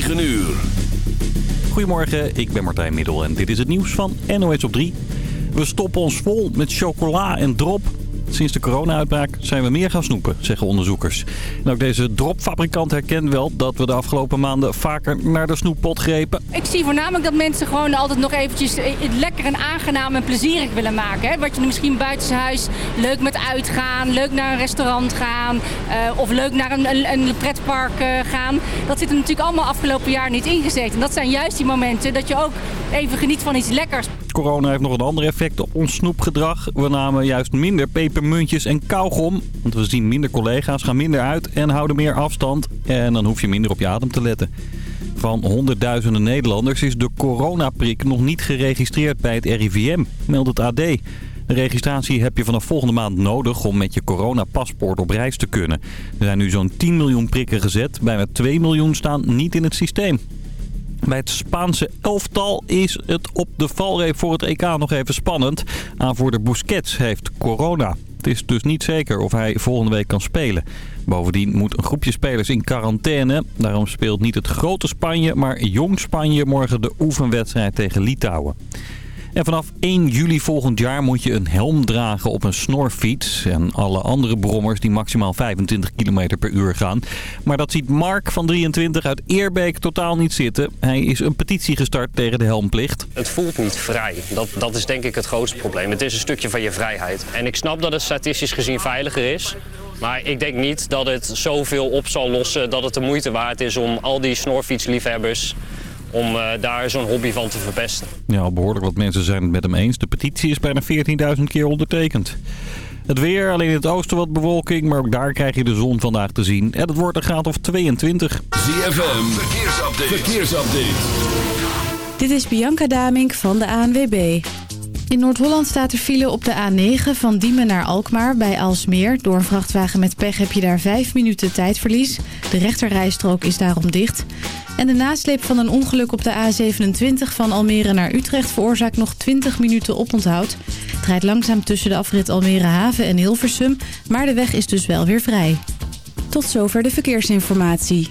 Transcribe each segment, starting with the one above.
9 uur. Goedemorgen, ik ben Martijn Middel en dit is het nieuws van NOS op 3. We stoppen ons vol met chocola en drop. Sinds de corona-uitbraak zijn we meer gaan snoepen, zeggen onderzoekers. En ook deze dropfabrikant herkent wel dat we de afgelopen maanden vaker naar de snoeppot grepen. Ik zie voornamelijk dat mensen gewoon altijd nog eventjes het lekker en aangenaam en plezierig willen maken. Hè? Wat je misschien buitenshuis leuk met uitgaan, leuk naar een restaurant gaan uh, of leuk naar een, een, een pretpark uh, gaan. Dat zit er natuurlijk allemaal afgelopen jaar niet ingezeten. En dat zijn juist die momenten dat je ook even geniet van iets lekkers. Corona heeft nog een ander effect op ons snoepgedrag. We namen juist minder pepermuntjes en kauwgom. Want we zien minder collega's, gaan minder uit en houden meer afstand. En dan hoef je minder op je adem te letten. Van honderdduizenden Nederlanders is de coronaprik nog niet geregistreerd bij het RIVM, meldt het AD. De registratie heb je vanaf volgende maand nodig om met je coronapaspoort op reis te kunnen. Er zijn nu zo'n 10 miljoen prikken gezet. Bijna 2 miljoen staan niet in het systeem. Bij het Spaanse elftal is het op de valreep voor het EK nog even spannend. Aanvoerder Busquets heeft corona. Het is dus niet zeker of hij volgende week kan spelen. Bovendien moet een groepje spelers in quarantaine. Daarom speelt niet het grote Spanje, maar jong Spanje morgen de oefenwedstrijd tegen Litouwen. En vanaf 1 juli volgend jaar moet je een helm dragen op een snorfiets. En alle andere brommers die maximaal 25 km per uur gaan. Maar dat ziet Mark van 23 uit Eerbeek totaal niet zitten. Hij is een petitie gestart tegen de helmplicht. Het voelt niet vrij. Dat, dat is denk ik het grootste probleem. Het is een stukje van je vrijheid. En ik snap dat het statistisch gezien veiliger is. Maar ik denk niet dat het zoveel op zal lossen dat het de moeite waard is om al die snorfietsliefhebbers om uh, daar zo'n hobby van te verpesten. Ja, behoorlijk wat mensen zijn het met hem eens. De petitie is bijna 14.000 keer ondertekend. Het weer, alleen in het oosten wat bewolking, maar ook daar krijg je de zon vandaag te zien. En het wordt een graad of 22. ZFM, verkeersupdate. verkeersupdate. Dit is Bianca Damink van de ANWB. In Noord-Holland staat er file op de A9 van Diemen naar Alkmaar bij Alsmeer. Door een vrachtwagen met pech heb je daar 5 minuten tijdverlies. De rechterrijstrook is daarom dicht. En de nasleep van een ongeluk op de A27 van Almere naar Utrecht veroorzaakt nog 20 minuten oponthoud. Het rijdt langzaam tussen de afrit Almere Haven en Hilversum, maar de weg is dus wel weer vrij. Tot zover de verkeersinformatie.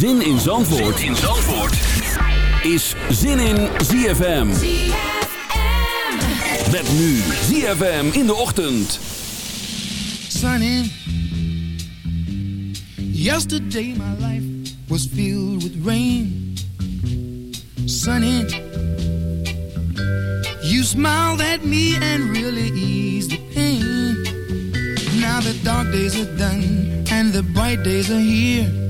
Zin in Zandvoort, zin in Zandvoort. is Zin in ZFM. Met nu ZFM in de ochtend. Sunny. Yesterday my life was filled with rain. Sunny, you smiled at me and really eased the pain. Now the dark days are done and the bright days are here.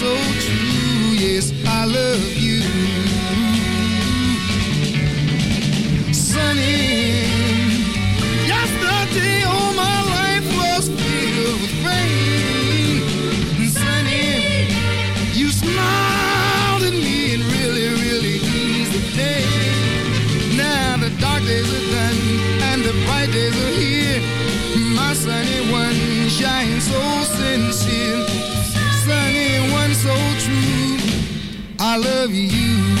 so true. Yes, I love. I love you.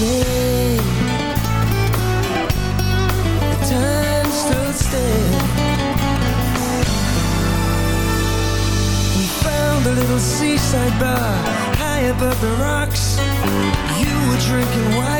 the Time stood still. We found a little seaside bar High above the rocks. You were drinking wine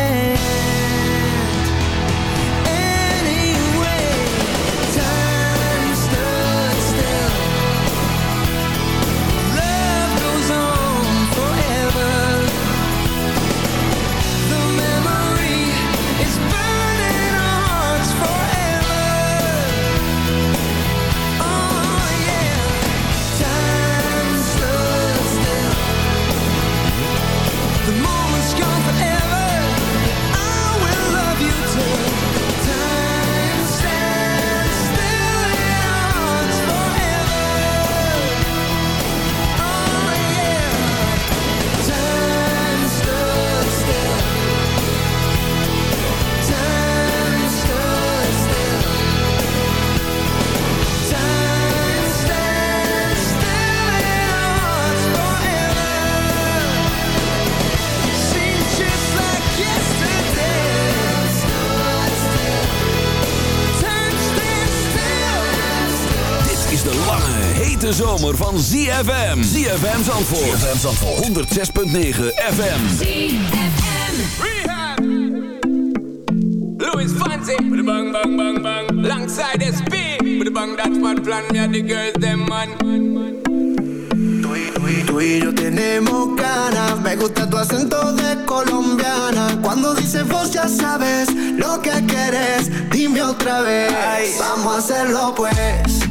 Zomer van ZFM. ZFM Zandvoort. ZFM Zandvoort. 106.9 FM. ZFM. Rehab. Louis Fancy. With bang, bang, bang, bang. Longside SP. With the bang, that's what plan me and the girls, them man. Tú y yo tenemos ganas, me gusta tu acento de colombiana. Cuando dices vos ya sabes lo que quieres, dime otra vez. Vamos a hacerlo pues,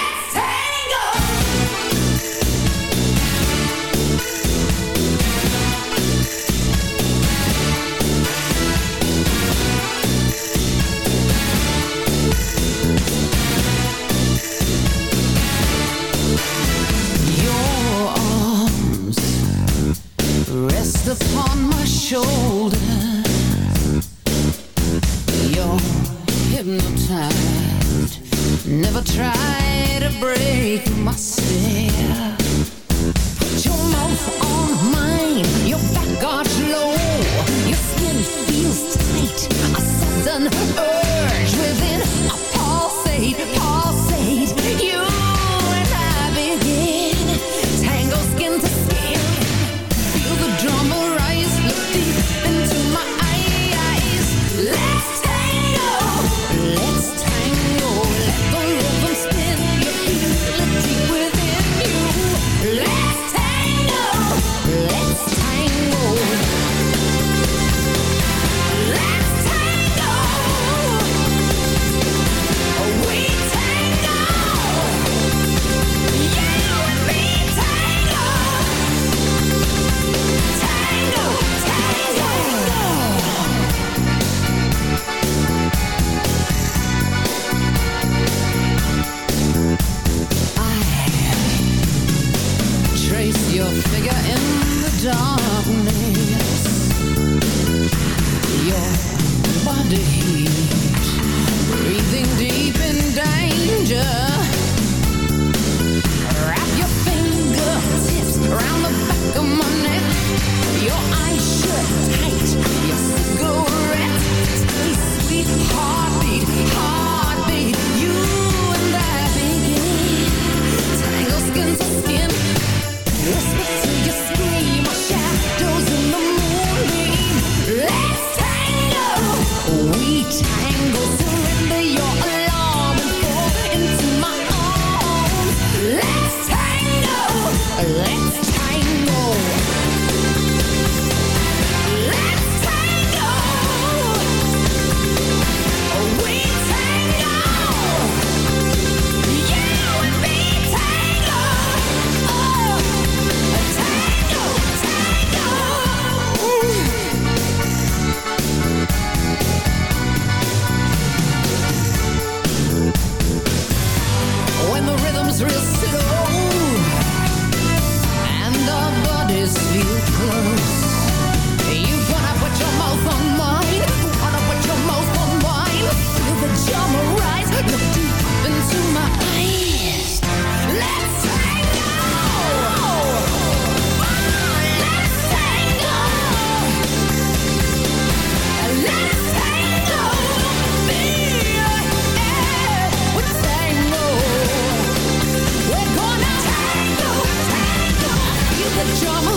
that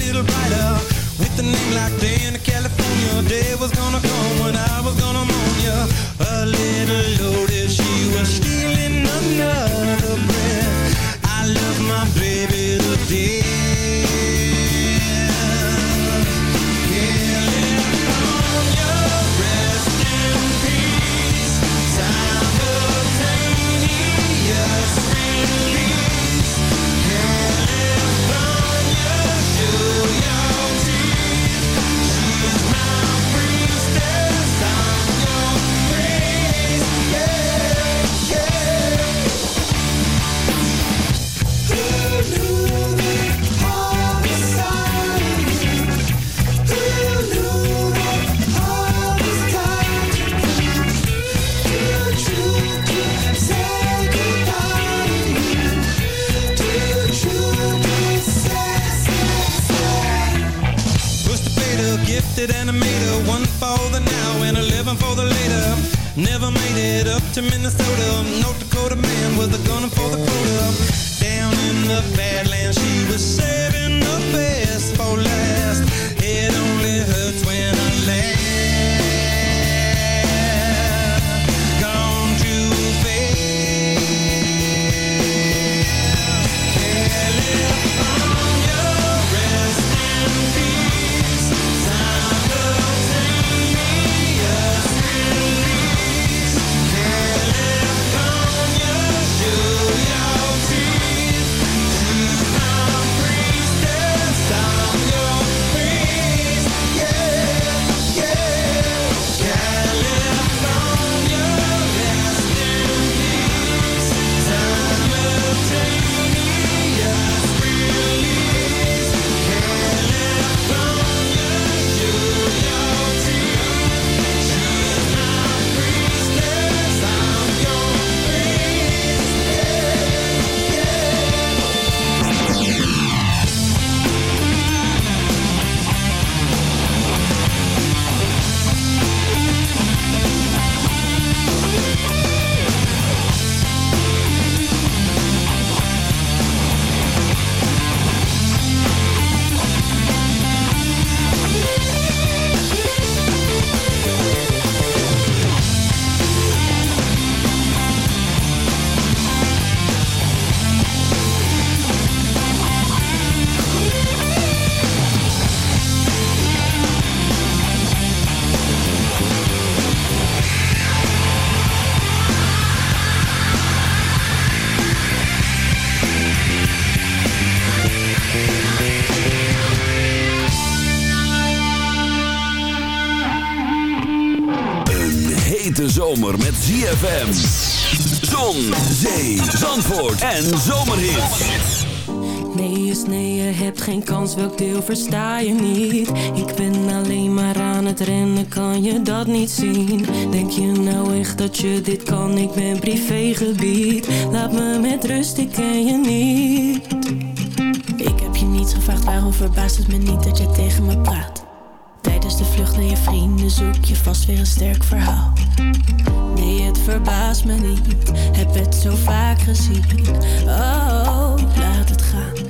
little brighter. With a name like Dan, California day was gonna zomer met ZFM. Zon, zee, zandvoort en zomerhit. Nee is nee, je hebt geen kans, welk deel versta je niet? Ik ben alleen maar aan het rennen, kan je dat niet zien? Denk je nou echt dat je dit kan? Ik ben privégebied, laat me met rust, ik ken je niet Ik heb je niets gevraagd, waarom verbaast het me niet dat je tegen me praat? Vrienden zoek je vast weer een sterk verhaal. Nee, het verbaast me niet, heb het zo vaak gezien. Oh, laat het gaan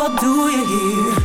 what do you hear?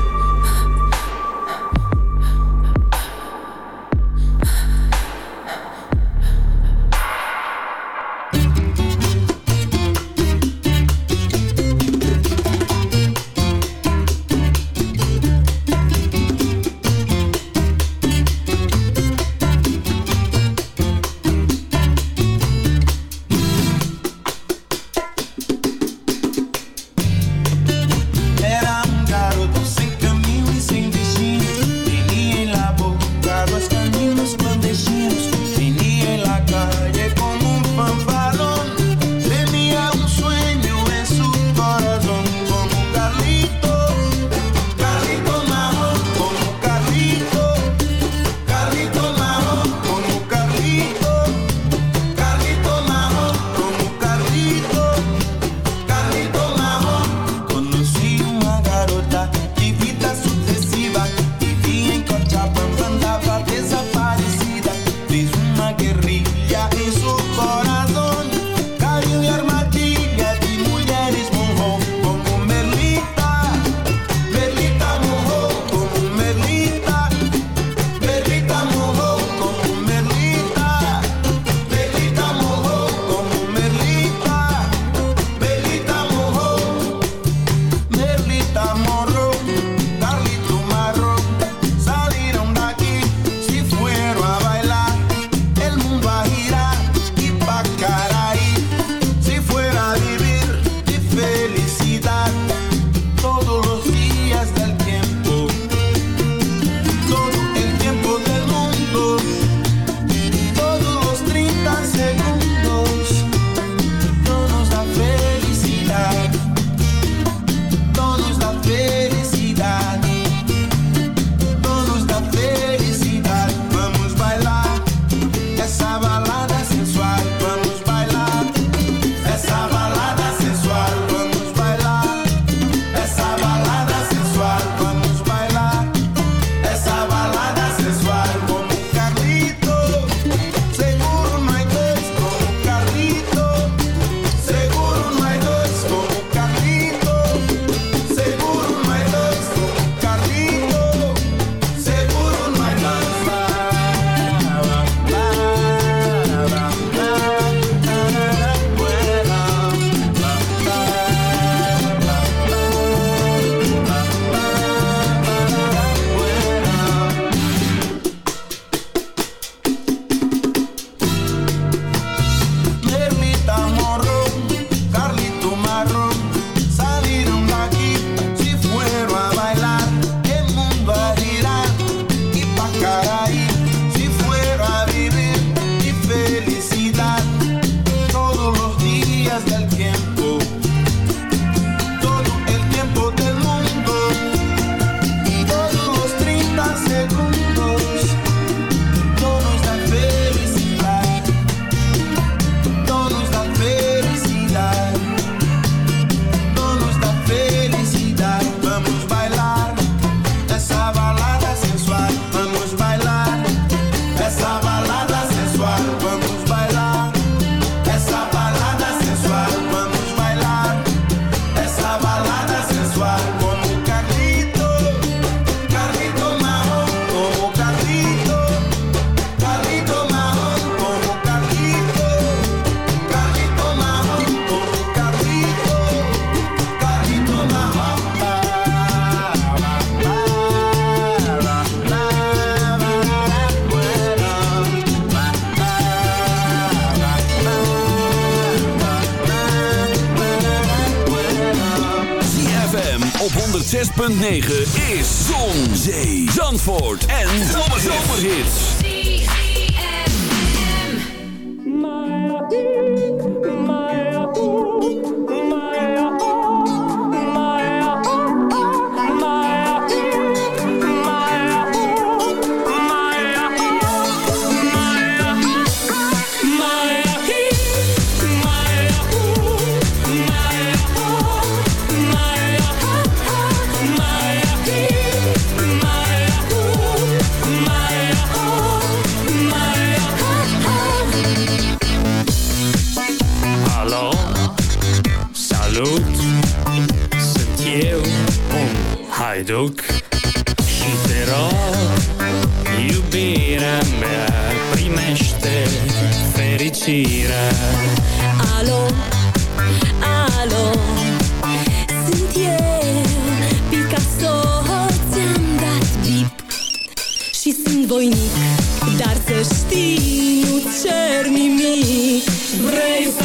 ti uccermi mi vrei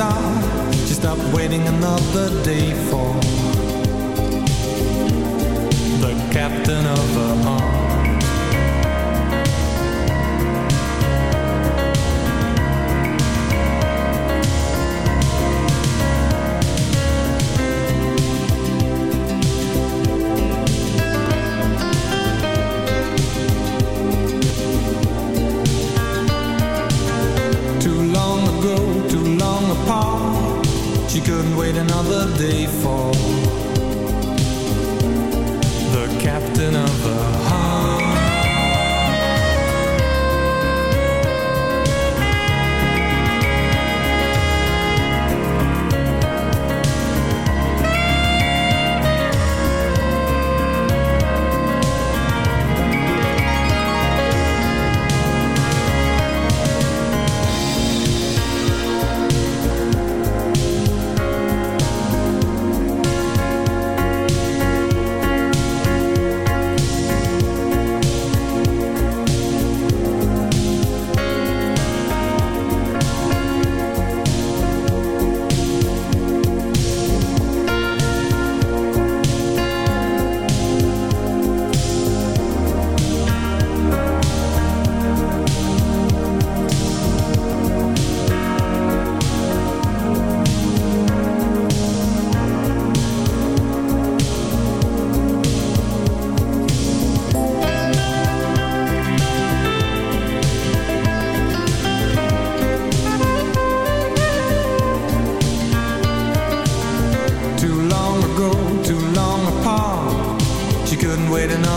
stop. She stopped waiting another day for The captain of a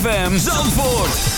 ZFM Zandvoort.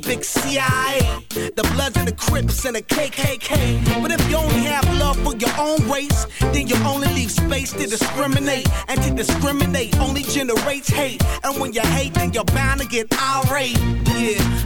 the big CIA, the Bloods and the Crips and the KKK. But if you only have love for your own race, then you only leave space to discriminate. And to discriminate only generates hate. And when you hate, then you're bound to get irate. Yeah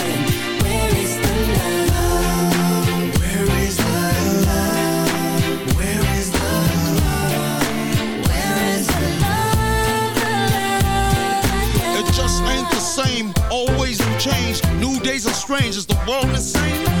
Same. Always new change. New days are strange. Is the world insane?